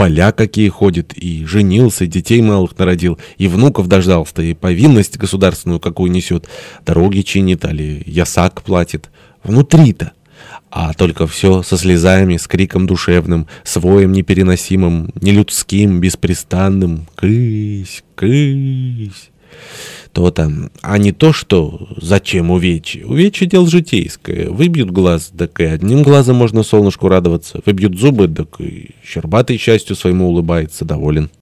поля какие ходит, и женился, и детей малых народил, и внуков дождался, и повинность государственную какую несет, дороги чинит, али ясак платит. Внутри-то. А только все со слезами, с криком душевным, своим непереносимым, нелюдским, беспрестанным. Кысь, кысь. То-то, а не то, что зачем увечье. Увечье дело житейское. Выбьют глаз, так и одним глазом можно солнышку радоваться. Выбьют зубы, так и щербатый счастью своему улыбается, доволен.